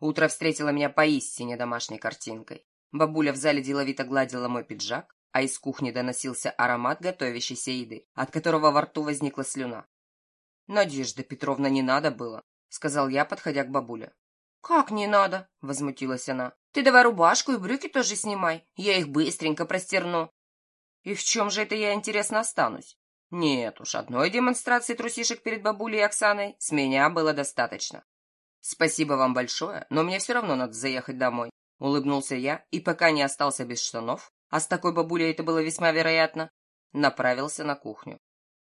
Утро встретило меня поистине домашней картинкой. Бабуля в зале деловито гладила мой пиджак, а из кухни доносился аромат готовящейся еды, от которого во рту возникла слюна. «Надежда Петровна, не надо было», — сказал я, подходя к бабуле. «Как не надо?» — возмутилась она. «Ты давай рубашку и брюки тоже снимай, я их быстренько простерну». «И в чем же это я, интересно, останусь?» Нет уж, одной демонстрации трусишек перед бабулей и Оксаной с меня было достаточно. Спасибо вам большое, но мне все равно надо заехать домой. Улыбнулся я, и пока не остался без штанов, а с такой бабулей это было весьма вероятно, направился на кухню.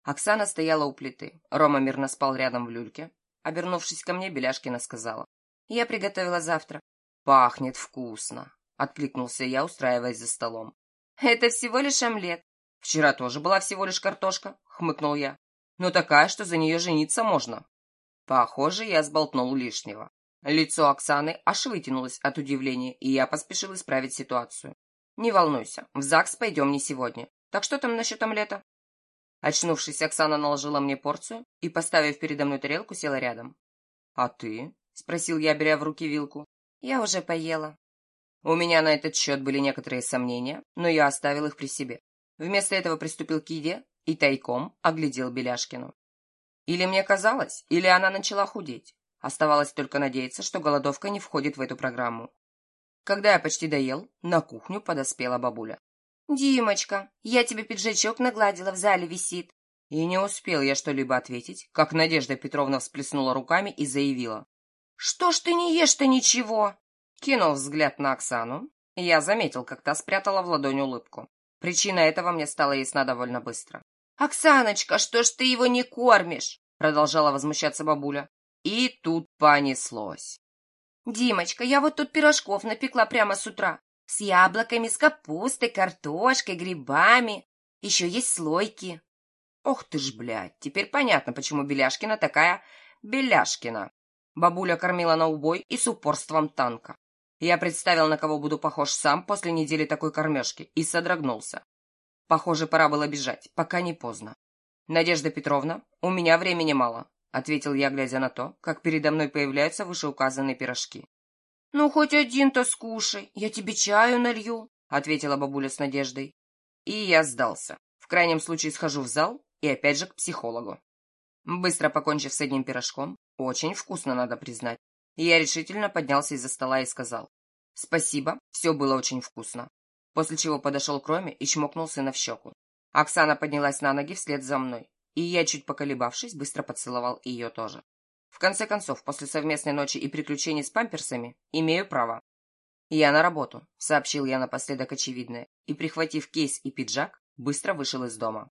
Оксана стояла у плиты, Рома мирно спал рядом в люльке. Обернувшись ко мне, Беляшкина сказала. «Я приготовила завтра». «Пахнет вкусно», — откликнулся я, устраиваясь за столом. «Это всего лишь омлет. Вчера тоже была всего лишь картошка, хмыкнул я. Но такая, что за нее жениться можно. Похоже, я сболтнул лишнего. Лицо Оксаны аж вытянулось от удивления, и я поспешил исправить ситуацию. Не волнуйся, в ЗАГС пойдем не сегодня. Так что там насчет омлета? Очнувшись, Оксана наложила мне порцию и, поставив передо мной тарелку, села рядом. «А ты?» — спросил я, беря в руки вилку. «Я уже поела». У меня на этот счет были некоторые сомнения, но я оставил их при себе. Вместо этого приступил к еде и тайком оглядел Беляшкину. Или мне казалось, или она начала худеть. Оставалось только надеяться, что голодовка не входит в эту программу. Когда я почти доел, на кухню подоспела бабуля. «Димочка, я тебе пиджачок нагладила, в зале висит». И не успел я что-либо ответить, как Надежда Петровна всплеснула руками и заявила. «Что ж ты не ешь-то ничего?» Кинул взгляд на Оксану. Я заметил, как та спрятала в ладонь улыбку. Причина этого мне стала ясна довольно быстро. «Оксаночка, что ж ты его не кормишь?» Продолжала возмущаться бабуля. И тут понеслось. «Димочка, я вот тут пирожков напекла прямо с утра. С яблоками, с капустой, картошкой, грибами. Еще есть слойки». «Ох ты ж, блядь, теперь понятно, почему Беляшкина такая Беляшкина». Бабуля кормила на убой и с упорством танка. Я представил, на кого буду похож сам после недели такой кормежки, и содрогнулся. Похоже, пора было бежать, пока не поздно. «Надежда Петровна, у меня времени мало», — ответил я, глядя на то, как передо мной появляются вышеуказанные пирожки. «Ну, хоть один-то скушай, я тебе чаю налью», — ответила бабуля с надеждой. И я сдался. В крайнем случае схожу в зал и опять же к психологу. Быстро покончив с одним пирожком, очень вкусно, надо признать, я решительно поднялся из-за стола и сказал «Спасибо, все было очень вкусно». После чего подошел к Роме и чмокнул сына в щеку. Оксана поднялась на ноги вслед за мной, и я, чуть поколебавшись, быстро поцеловал ее тоже. В конце концов, после совместной ночи и приключений с памперсами, имею право. «Я на работу», — сообщил я напоследок очевидное, и, прихватив кейс и пиджак, быстро вышел из дома.